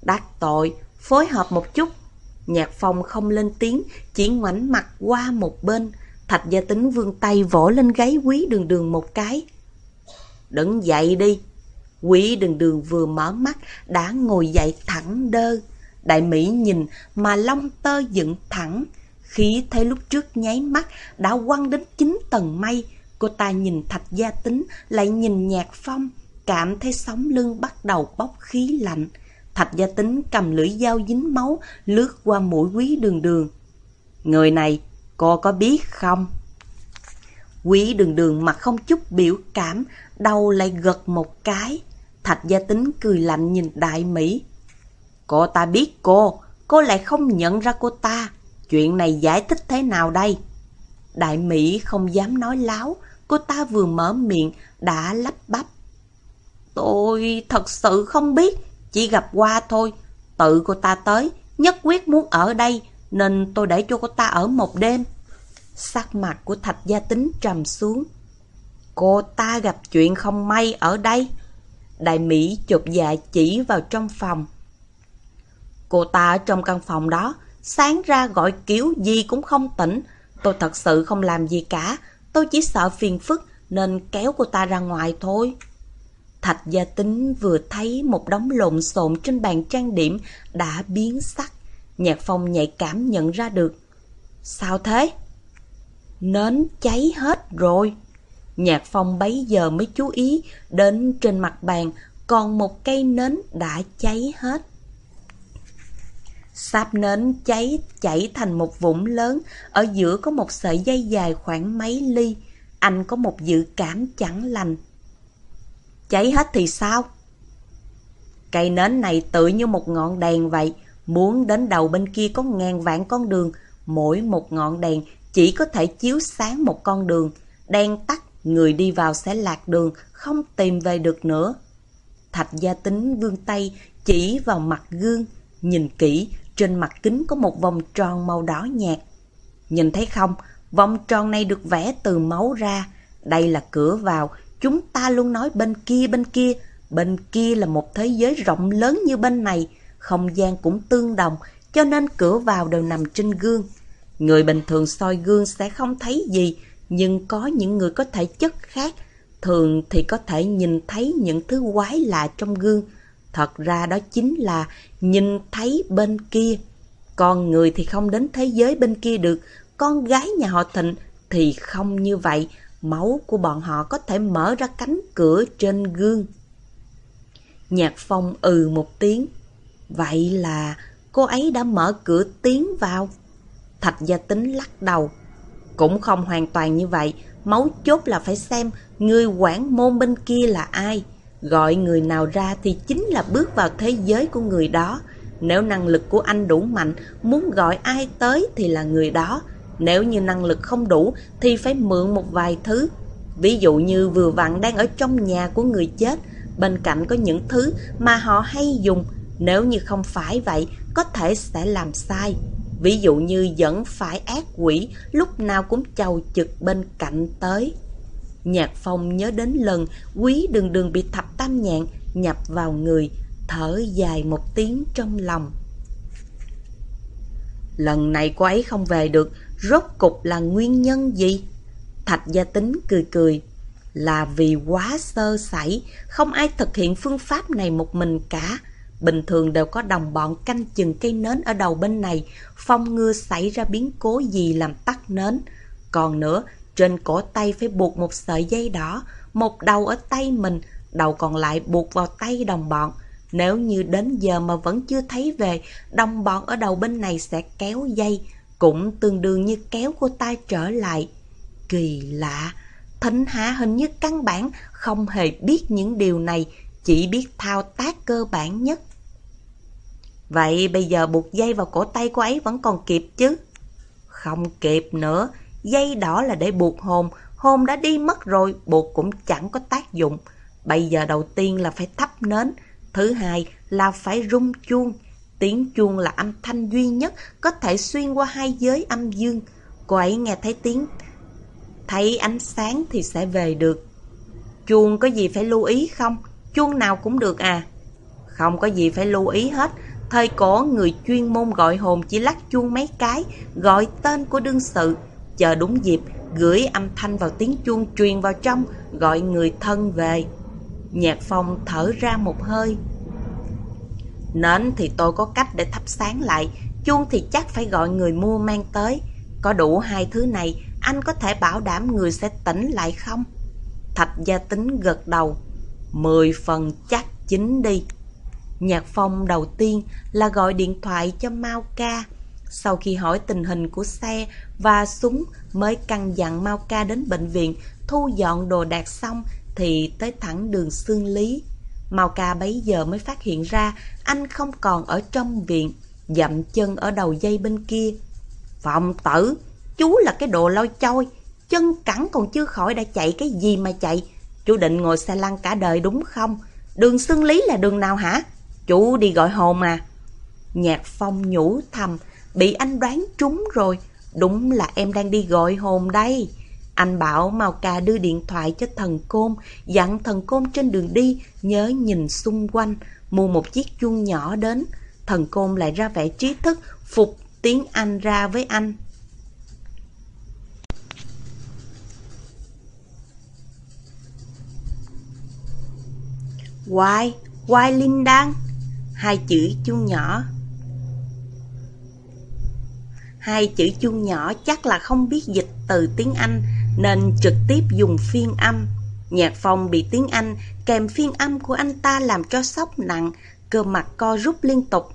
Đắc tội, phối hợp một chút. Nhạc Phong không lên tiếng, chỉ ngoảnh mặt qua một bên. Thạch gia tính vươn tay vỗ lên gáy quý đường đường một cái. Đứng dậy đi. Quý đường đường vừa mở mắt, đã ngồi dậy thẳng đơ. Đại Mỹ nhìn mà lông tơ dựng thẳng. Khí thấy lúc trước nháy mắt đã quăng đến chín tầng mây. Cô ta nhìn thạch gia tính, lại nhìn nhạc phong. Cảm thấy sóng lưng bắt đầu bốc khí lạnh. Thạch gia tính cầm lưỡi dao dính máu, lướt qua mũi quý đường đường. Người này, cô có biết không? Quý đường đường mặt không chút biểu cảm, đầu lại gật một cái. Thạch gia tính cười lạnh nhìn đại Mỹ. Cô ta biết cô, cô lại không nhận ra cô ta. Chuyện này giải thích thế nào đây? Đại Mỹ không dám nói láo, cô ta vừa mở miệng đã lắp bắp. Tôi thật sự không biết, chỉ gặp qua thôi. Tự cô ta tới, nhất quyết muốn ở đây, nên tôi để cho cô ta ở một đêm. Sắc mặt của Thạch Gia Tính trầm xuống. Cô ta gặp chuyện không may ở đây. Đại Mỹ chụp dạ chỉ vào trong phòng. Cô ta ở trong căn phòng đó, sáng ra gọi kiểu gì cũng không tỉnh. Tôi thật sự không làm gì cả, tôi chỉ sợ phiền phức nên kéo cô ta ra ngoài thôi. Thạch gia tính vừa thấy một đống lộn xộn trên bàn trang điểm đã biến sắc. Nhạc phong nhạy cảm nhận ra được. Sao thế? Nến cháy hết rồi. Nhạc phong bấy giờ mới chú ý đến trên mặt bàn còn một cây nến đã cháy hết. Sáp nến cháy chảy thành một vũng lớn, ở giữa có một sợi dây dài khoảng mấy ly. Anh có một dự cảm chẳng lành. Cháy hết thì sao? Cây nến này tự như một ngọn đèn vậy, muốn đến đầu bên kia có ngàn vạn con đường, mỗi một ngọn đèn chỉ có thể chiếu sáng một con đường. Đèn tắt, người đi vào sẽ lạc đường, không tìm về được nữa. Thạch gia tính vươn tay chỉ vào mặt gương, nhìn kỹ, trên mặt kính có một vòng tròn màu đỏ nhạt. Nhìn thấy không, vòng tròn này được vẽ từ máu ra. Đây là cửa vào, chúng ta luôn nói bên kia bên kia. Bên kia là một thế giới rộng lớn như bên này, không gian cũng tương đồng, cho nên cửa vào đều nằm trên gương. Người bình thường soi gương sẽ không thấy gì, nhưng có những người có thể chất khác. Thường thì có thể nhìn thấy những thứ quái lạ trong gương. Thật ra đó chính là nhìn thấy bên kia. Con người thì không đến thế giới bên kia được, con gái nhà họ Thịnh thì không như vậy. Máu của bọn họ có thể mở ra cánh cửa trên gương. Nhạc phong ừ một tiếng. Vậy là cô ấy đã mở cửa tiến vào. Thạch gia tính lắc đầu. Cũng không hoàn toàn như vậy, máu chốt là phải xem người quản môn bên kia là ai. Gọi người nào ra thì chính là bước vào thế giới của người đó. Nếu năng lực của anh đủ mạnh, muốn gọi ai tới thì là người đó. Nếu như năng lực không đủ thì phải mượn một vài thứ. Ví dụ như vừa vặn đang ở trong nhà của người chết, bên cạnh có những thứ mà họ hay dùng. Nếu như không phải vậy, có thể sẽ làm sai. Ví dụ như vẫn phải ác quỷ lúc nào cũng chầu trực bên cạnh tới. Nhạc phong nhớ đến lần quý đường đường bị thập tam nhạn nhập vào người, thở dài một tiếng trong lòng. Lần này cô ấy không về được, rốt cục là nguyên nhân gì? Thạch gia tính cười cười, là vì quá sơ sẩy, không ai thực hiện phương pháp này một mình cả. Bình thường đều có đồng bọn canh chừng cây nến ở đầu bên này, phong ngừa xảy ra biến cố gì làm tắt nến. Còn nữa, trên cổ tay phải buộc một sợi dây đỏ, một đầu ở tay mình, đầu còn lại buộc vào tay đồng bọn. Nếu như đến giờ mà vẫn chưa thấy về, đồng bọn ở đầu bên này sẽ kéo dây, cũng tương đương như kéo cô ta trở lại. Kỳ lạ, thính Hạ hình như căn bản không hề biết những điều này, chỉ biết thao tác cơ bản nhất. Vậy bây giờ buộc dây vào cổ tay cô ấy vẫn còn kịp chứ? Không kịp nữa, dây đỏ là để buộc hồn, hồn đã đi mất rồi, buộc cũng chẳng có tác dụng. Bây giờ đầu tiên là phải thắp nến, thứ hai là phải rung chuông. Tiếng chuông là âm thanh duy nhất có thể xuyên qua hai giới âm dương. Cô ấy nghe thấy tiếng, thấy ánh sáng thì sẽ về được. Chuông có gì phải lưu ý không? Chuông nào cũng được à? Không có gì phải lưu ý hết, Thời cổ người chuyên môn gọi hồn chỉ lắc chuông mấy cái, gọi tên của đương sự, chờ đúng dịp, gửi âm thanh vào tiếng chuông truyền vào trong, gọi người thân về. Nhạc phong thở ra một hơi. Nến thì tôi có cách để thắp sáng lại, chuông thì chắc phải gọi người mua mang tới. Có đủ hai thứ này, anh có thể bảo đảm người sẽ tỉnh lại không? Thạch gia tính gật đầu. Mười phần chắc chính đi. Nhạc Phong đầu tiên là gọi điện thoại cho Mao Ca. Sau khi hỏi tình hình của xe và súng mới căn dặn Mao Ca đến bệnh viện thu dọn đồ đạc xong thì tới thẳng đường xương lý. Mao Ca bấy giờ mới phát hiện ra anh không còn ở trong viện, dậm chân ở đầu dây bên kia. Phòng tử, chú là cái đồ lôi chôi chân cẳng còn chưa khỏi đã chạy cái gì mà chạy. Chú định ngồi xe lăn cả đời đúng không? Đường xương lý là đường nào hả? Chú đi gọi hồn mà. Nhạc phong nhủ thầm, bị anh đoán trúng rồi. Đúng là em đang đi gọi hồn đây. Anh bảo Mao Ca đưa điện thoại cho thần côn, dặn thần côn trên đường đi, nhớ nhìn xung quanh, mua một chiếc chuông nhỏ đến. Thần côn lại ra vẻ trí thức, phục tiếng Anh ra với anh. Why? Why Linh đang hai chữ chuông nhỏ. Hai chữ chuông nhỏ chắc là không biết dịch từ tiếng Anh nên trực tiếp dùng phiên âm. Nhạc phong bị tiếng Anh kèm phiên âm của anh ta làm cho sốc nặng, cơ mặt co rút liên tục.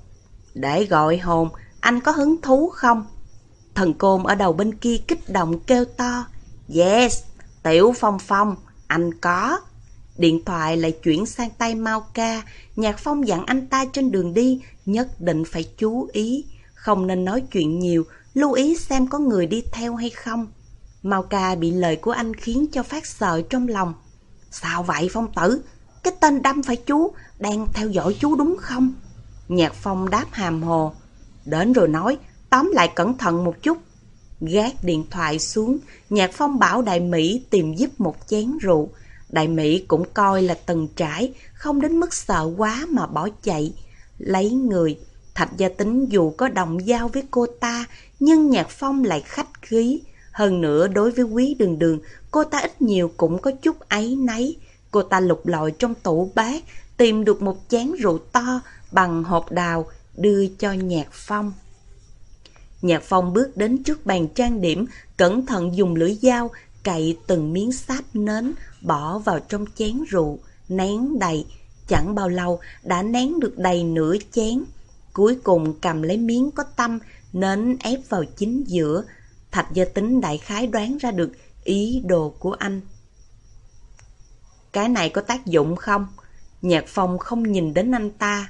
Để gọi hồn, anh có hứng thú không? Thần côn ở đầu bên kia kích động kêu to. Yes, Tiểu Phong Phong, anh có. Điện thoại lại chuyển sang tay Mao Ca. Nhạc Phong dặn anh ta trên đường đi nhất định phải chú ý. Không nên nói chuyện nhiều, lưu ý xem có người đi theo hay không. Mao Ca bị lời của anh khiến cho phát sợ trong lòng. Sao vậy Phong tử? Cái tên đâm phải chú, đang theo dõi chú đúng không? Nhạc Phong đáp hàm hồ. Đến rồi nói, tóm lại cẩn thận một chút. Gác điện thoại xuống, Nhạc Phong bảo Đại Mỹ tìm giúp một chén rượu. Đại Mỹ cũng coi là từng trải, không đến mức sợ quá mà bỏ chạy. Lấy người, Thạch Gia Tính dù có đồng giao với cô ta, nhưng Nhạc Phong lại khách khí. Hơn nữa đối với quý đường đường, cô ta ít nhiều cũng có chút ấy nấy. Cô ta lục lọi trong tủ bát, tìm được một chén rượu to bằng hộp đào, đưa cho Nhạc Phong. Nhạc Phong bước đến trước bàn trang điểm, cẩn thận dùng lưỡi dao, cậy từng miếng sáp nến, bỏ vào trong chén rượu, nén đầy. Chẳng bao lâu đã nén được đầy nửa chén. Cuối cùng cầm lấy miếng có tâm, nến ép vào chính giữa. Thạch gia tính đại khái đoán ra được ý đồ của anh. Cái này có tác dụng không? Nhạc Phong không nhìn đến anh ta.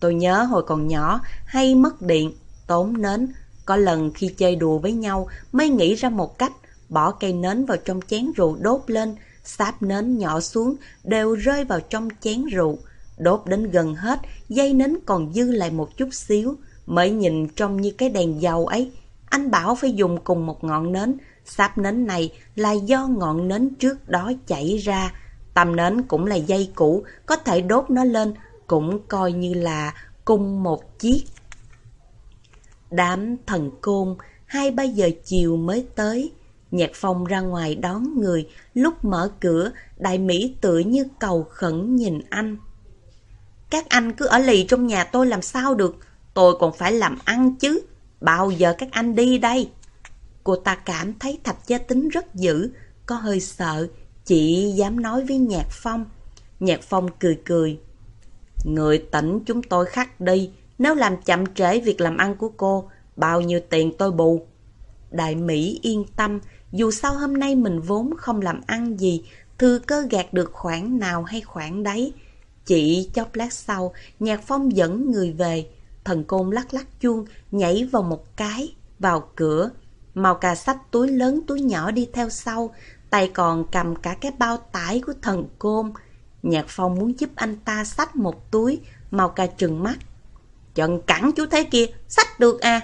Tôi nhớ hồi còn nhỏ hay mất điện, tốn nến. Có lần khi chơi đùa với nhau mới nghĩ ra một cách bỏ cây nến vào trong chén rượu đốt lên, sáp nến nhỏ xuống đều rơi vào trong chén rượu. Đốt đến gần hết, dây nến còn dư lại một chút xíu, mới nhìn trông như cái đèn dầu ấy. Anh bảo phải dùng cùng một ngọn nến, sáp nến này là do ngọn nến trước đó chảy ra. Tầm nến cũng là dây cũ, có thể đốt nó lên, cũng coi như là cùng một chiếc. Đám thần côn, hai ba giờ chiều mới tới. Nhạc phong ra ngoài đón người, lúc mở cửa, đại Mỹ tựa như cầu khẩn nhìn anh. Các anh cứ ở lì trong nhà tôi làm sao được, tôi còn phải làm ăn chứ, bao giờ các anh đi đây? Cô ta cảm thấy thạch gia tính rất dữ, có hơi sợ, chỉ dám nói với Nhạc Phong. Nhạc Phong cười cười. Người tỉnh chúng tôi khắc đi, nếu làm chậm trễ việc làm ăn của cô, bao nhiêu tiền tôi bù. Đại Mỹ yên tâm, dù sao hôm nay mình vốn không làm ăn gì, thư cơ gạt được khoản nào hay khoản đấy. Chỉ chốc lát sau, Nhạc Phong dẫn người về, thần côn lắc lắc chuông, nhảy vào một cái, vào cửa. Màu cà sách túi lớn túi nhỏ đi theo sau, tay còn cầm cả cái bao tải của thần côn. Nhạc Phong muốn giúp anh ta xách một túi, màu cà trừng mắt. Chân cẳng chú thế kia, xách được à?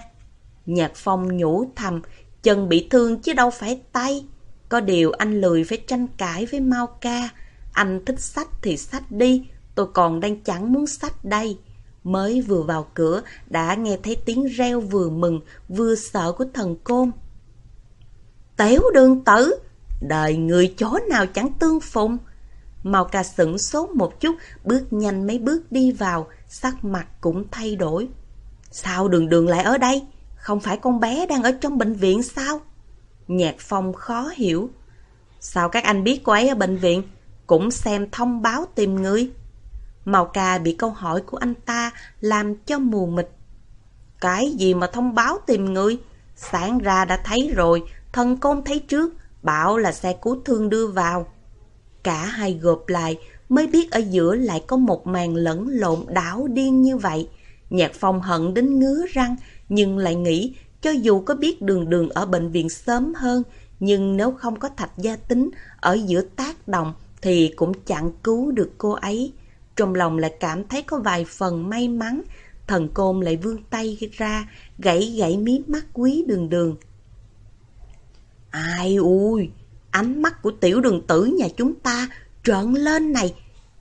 Nhạc Phong nhủ thầm, chân bị thương chứ đâu phải tay. Có điều anh lười phải tranh cãi với Mao Ca. Anh thích sách thì sách đi, tôi còn đang chẳng muốn sách đây. Mới vừa vào cửa, đã nghe thấy tiếng reo vừa mừng, vừa sợ của thần côn. Tếu đương tử, đời người chó nào chẳng tương phùng. Mao ca sửng sốt một chút, bước nhanh mấy bước đi vào, sắc mặt cũng thay đổi. Sao đường đường lại ở đây? Không phải con bé đang ở trong bệnh viện sao? Nhạc phong khó hiểu. Sao các anh biết cô ấy ở bệnh viện? Cũng xem thông báo tìm người. Màu cà bị câu hỏi của anh ta làm cho mù mịt. Cái gì mà thông báo tìm người? Sáng ra đã thấy rồi, thần côn thấy trước, bảo là xe cứu thương đưa vào. Cả hai gộp lại mới biết ở giữa lại có một màn lẫn lộn đảo điên như vậy. Nhạc phong hận đến ngứa răng, nhưng lại nghĩ cho dù có biết đường đường ở bệnh viện sớm hơn, nhưng nếu không có thạch gia tính ở giữa tác động thì cũng chẳng cứu được cô ấy. Trong lòng lại cảm thấy có vài phần may mắn, thần côn lại vươn tay ra, gãy gãy mí mắt quý đường đường. Ai ui, ánh mắt của tiểu đường tử nhà chúng ta trợn lên này,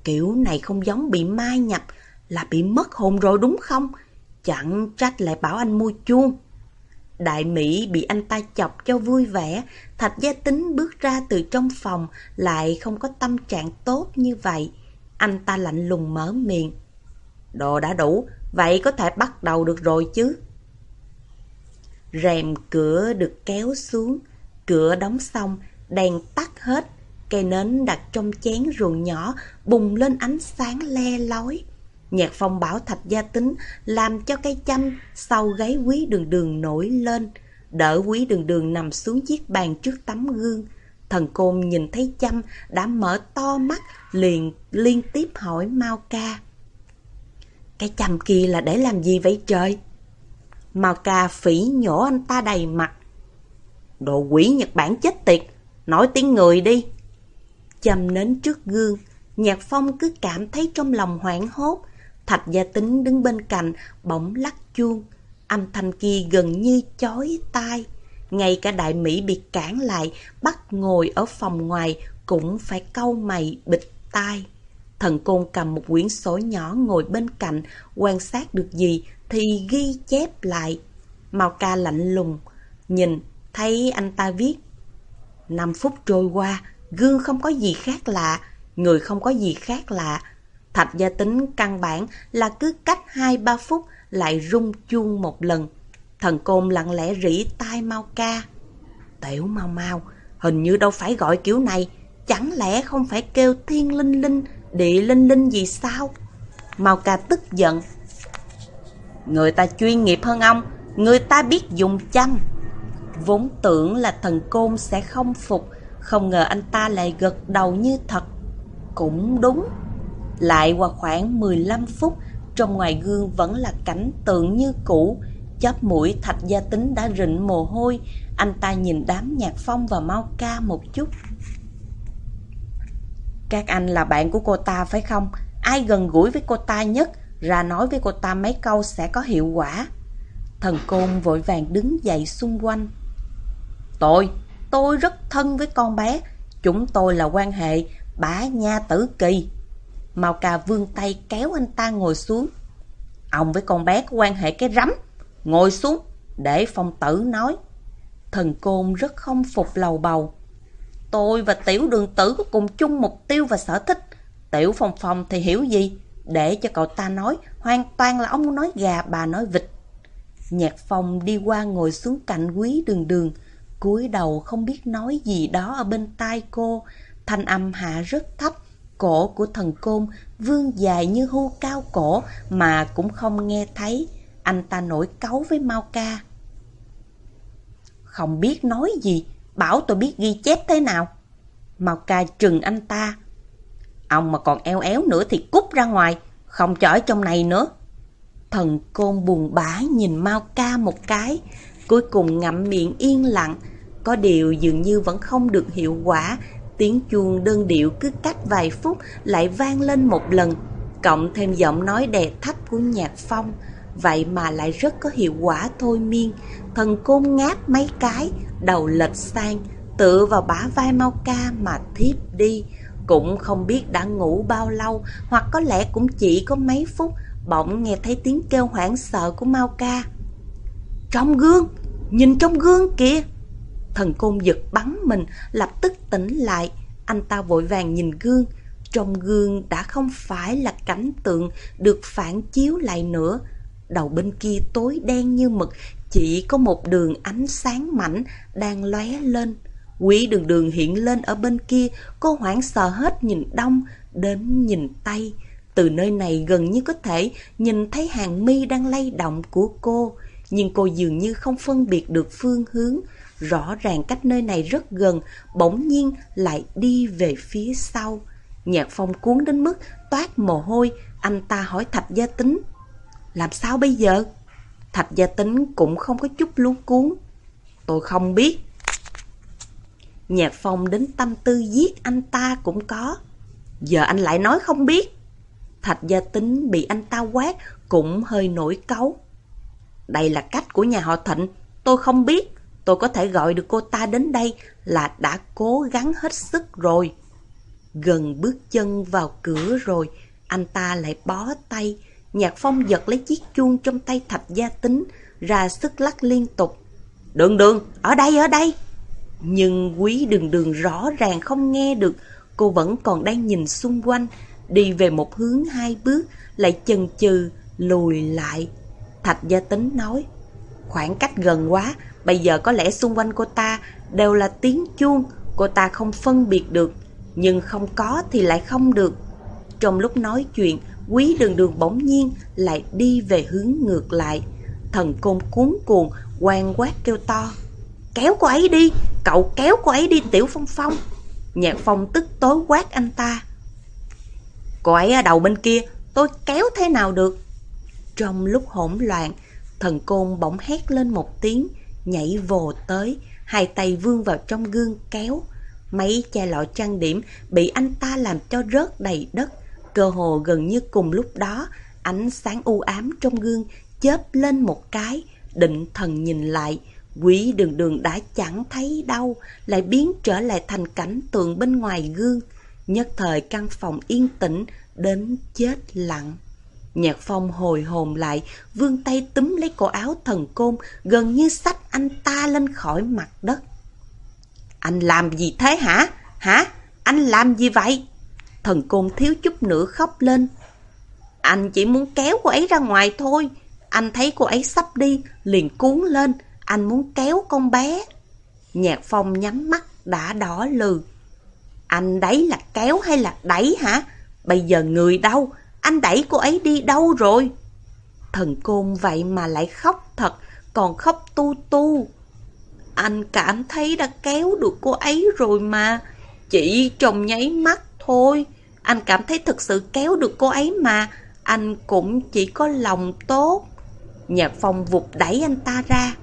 kiểu này không giống bị mai nhập, là bị mất hồn rồi đúng không? Chẳng trách lại bảo anh mua chuông. Đại Mỹ bị anh ta chọc cho vui vẻ, Thạch Gia Tính bước ra từ trong phòng lại không có tâm trạng tốt như vậy. Anh ta lạnh lùng mở miệng. Đồ đã đủ, vậy có thể bắt đầu được rồi chứ. Rèm cửa được kéo xuống, cửa đóng xong, đèn tắt hết, cây nến đặt trong chén ruộng nhỏ bùng lên ánh sáng le lói. Nhạc phong bảo thạch gia tính làm cho cây chăm sau gáy quý đường đường nổi lên, đỡ quý đường đường nằm xuống chiếc bàn trước tấm gương. Thần côn nhìn thấy chăm đã mở to mắt liền liên tiếp hỏi Mao ca. Cái chăm kia là để làm gì vậy trời? Mao ca phỉ nhổ anh ta đầy mặt. Đồ quỷ Nhật Bản chết tiệt, nói tiếng người đi. Chăm nến trước gương, Nhạc Phong cứ cảm thấy trong lòng hoảng hốt. Thạch gia tính đứng bên cạnh, bỗng lắc chuông. Âm thanh kia gần như chói tai. Ngay cả đại Mỹ bị cản lại, bắt ngồi ở phòng ngoài cũng phải câu mày bịch tai. Thần côn cầm một quyển sổ nhỏ ngồi bên cạnh, quan sát được gì thì ghi chép lại. Mao ca lạnh lùng, nhìn, thấy anh ta viết. Năm phút trôi qua, gương không có gì khác lạ, người không có gì khác lạ. Thạch gia tính căn bản là cứ cách 2-3 phút lại rung chuông một lần. Thần côn lặng lẽ rỉ tai mau ca. Tiểu mau mau, hình như đâu phải gọi kiểu này, chẳng lẽ không phải kêu thiên linh linh, địa linh linh gì sao? Mau ca tức giận. Người ta chuyên nghiệp hơn ông, người ta biết dùng chăm. Vốn tưởng là thần côn sẽ không phục, không ngờ anh ta lại gật đầu như thật. Cũng đúng. Lại qua khoảng 15 phút, trong ngoài gương vẫn là cảnh tượng như cũ. Chóp mũi thạch gia tính đã rịn mồ hôi. Anh ta nhìn đám nhạc phong và mau ca một chút. Các anh là bạn của cô ta phải không? Ai gần gũi với cô ta nhất, ra nói với cô ta mấy câu sẽ có hiệu quả. Thần côn vội vàng đứng dậy xung quanh. Tôi, tôi rất thân với con bé. Chúng tôi là quan hệ bá nha tử kỳ. Mao cà vươn tay kéo anh ta ngồi xuống. Ông với con bé có quan hệ cái rắm. Ngồi xuống, để phong tử nói. Thần côn rất không phục lầu bầu. Tôi và tiểu đường tử có cùng chung mục tiêu và sở thích. Tiểu phong phong thì hiểu gì? Để cho cậu ta nói, hoàn toàn là ông nói gà, bà nói vịt. Nhạc phong đi qua ngồi xuống cạnh quý đường đường, cúi đầu không biết nói gì đó ở bên tai cô, thanh âm hạ rất thấp, cổ của thần côn vương dài như hưu cao cổ mà cũng không nghe thấy. Anh ta nổi cáu với Mao Ca. Không biết nói gì, bảo tôi biết ghi chép thế nào. Mao Ca trừng anh ta. Ông mà còn eo éo nữa thì cút ra ngoài, không cho ở trong này nữa. Thần côn buồn bã nhìn Mao Ca một cái, cuối cùng ngậm miệng yên lặng, có điều dường như vẫn không được hiệu quả, tiếng chuông đơn điệu cứ cách vài phút lại vang lên một lần, cộng thêm giọng nói đè thấp của nhạc phong, vậy mà lại rất có hiệu quả thôi miên. Thần côn ngáp mấy cái, đầu lệch sang, tựa vào bả vai mau ca mà thiếp đi. Cũng không biết đã ngủ bao lâu, hoặc có lẽ cũng chỉ có mấy phút, bỗng nghe thấy tiếng kêu hoảng sợ của mau Ca. Trong gương, nhìn trong gương kìa! Thần côn giật bắn mình, lập tức tỉnh lại. Anh ta vội vàng nhìn gương. Trong gương đã không phải là cảnh tượng được phản chiếu lại nữa. Đầu bên kia tối đen như mực, chỉ có một đường ánh sáng mảnh đang lóe lên. Quỷ đường đường hiện lên ở bên kia, cô hoảng sợ hết nhìn đông, đến nhìn tay Từ nơi này gần như có thể nhìn thấy hàng mi đang lay động của cô, nhưng cô dường như không phân biệt được phương hướng. Rõ ràng cách nơi này rất gần, bỗng nhiên lại đi về phía sau. Nhạc phong cuốn đến mức toát mồ hôi, anh ta hỏi Thạch Gia Tính. Làm sao bây giờ? Thạch Gia Tính cũng không có chút luống cuốn. Tôi không biết. Nhạc phong đến tâm tư giết anh ta cũng có. Giờ anh lại nói không biết. Thạch Gia Tính bị anh ta quát cũng hơi nổi cáu. Đây là cách của nhà họ Thịnh, tôi không biết tôi có thể gọi được cô ta đến đây là đã cố gắng hết sức rồi. Gần bước chân vào cửa rồi, anh ta lại bó tay. Nhạc Phong giật lấy chiếc chuông trong tay thạch gia tính, ra sức lắc liên tục. Đường đường, ở đây, ở đây. Nhưng quý đường đường rõ ràng không nghe được, cô vẫn còn đang nhìn xung quanh, đi về một hướng hai bước, lại chần chừ, lùi lại. Thạch gia tính nói, khoảng cách gần quá, Bây giờ có lẽ xung quanh cô ta đều là tiếng chuông, cô ta không phân biệt được, nhưng không có thì lại không được. Trong lúc nói chuyện, quý đường đường bỗng nhiên lại đi về hướng ngược lại. Thần côn cuốn cuồng, quan quát kêu to. Kéo cô ấy đi, cậu kéo cô ấy đi Tiểu Phong Phong. Nhạc Phong tức tối quát anh ta. Cô ấy ở đầu bên kia, tôi kéo thế nào được? Trong lúc hỗn loạn, thần côn bỗng hét lên một tiếng, nhảy vồ tới, hai tay vươn vào trong gương kéo. Mấy chai lọ trang điểm bị anh ta làm cho rớt đầy đất. Cơ hồ gần như cùng lúc đó, ánh sáng u ám trong gương chớp lên một cái, định thần nhìn lại, Quý đường đường đã chẳng thấy đâu, lại biến trở lại thành cảnh tượng bên ngoài gương. Nhất thời căn phòng yên tĩnh, đến chết lặng. Nhạc phong hồi hồn lại, vươn tay túm lấy cổ áo thần côn, gần như xách anh ta lên khỏi mặt đất. Anh làm gì thế hả? Hả? Anh làm gì vậy? Thần côn thiếu chút nữa khóc lên. Anh chỉ muốn kéo cô ấy ra ngoài thôi. Anh thấy cô ấy sắp đi, liền cuốn lên, anh muốn kéo con bé. Nhạc phong nhắm mắt đã đỏ lừ. Anh đấy là kéo hay là đẩy hả? Bây giờ người đâu? Anh đẩy cô ấy đi đâu rồi? Thần côn vậy mà lại khóc thật, còn khóc tu tu. Anh cảm thấy đã kéo được cô ấy rồi mà. Chỉ trong nháy mắt thôi. Anh cảm thấy thực sự kéo được cô ấy mà. Anh cũng chỉ có lòng tốt. Nhạc phong vụt đẩy anh ta ra.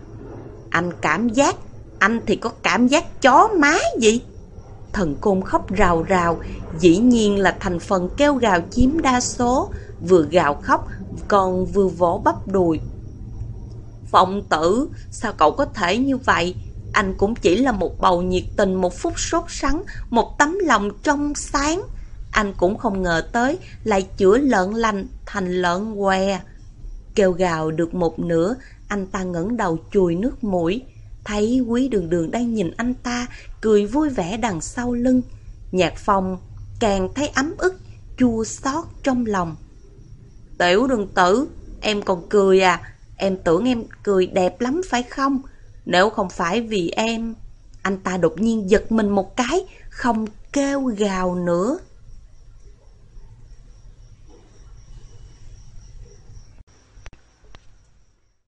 Anh cảm giác, anh thì có cảm giác chó má gì? Thần côn khóc rào rào, dĩ nhiên là thành phần kêu gào chiếm đa số, vừa gào khóc còn vừa vỗ bắp đùi. Phong tử, sao cậu có thể như vậy? Anh cũng chỉ là một bầu nhiệt tình, một phút sốt sắng, một tấm lòng trong sáng. Anh cũng không ngờ tới lại chữa lợn lành thành lợn què. Kêu gào được một nửa, anh ta ngẩng đầu chùi nước mũi, thấy quý đường đường đang nhìn anh ta, cười vui vẻ đằng sau lưng. Nhạc phong càng thấy ấm ức, chua xót trong lòng. Tiểu đường tử, em còn cười à? Em tưởng em cười đẹp lắm phải không? Nếu không phải vì em... Anh ta đột nhiên giật mình một cái, không kêu gào nữa.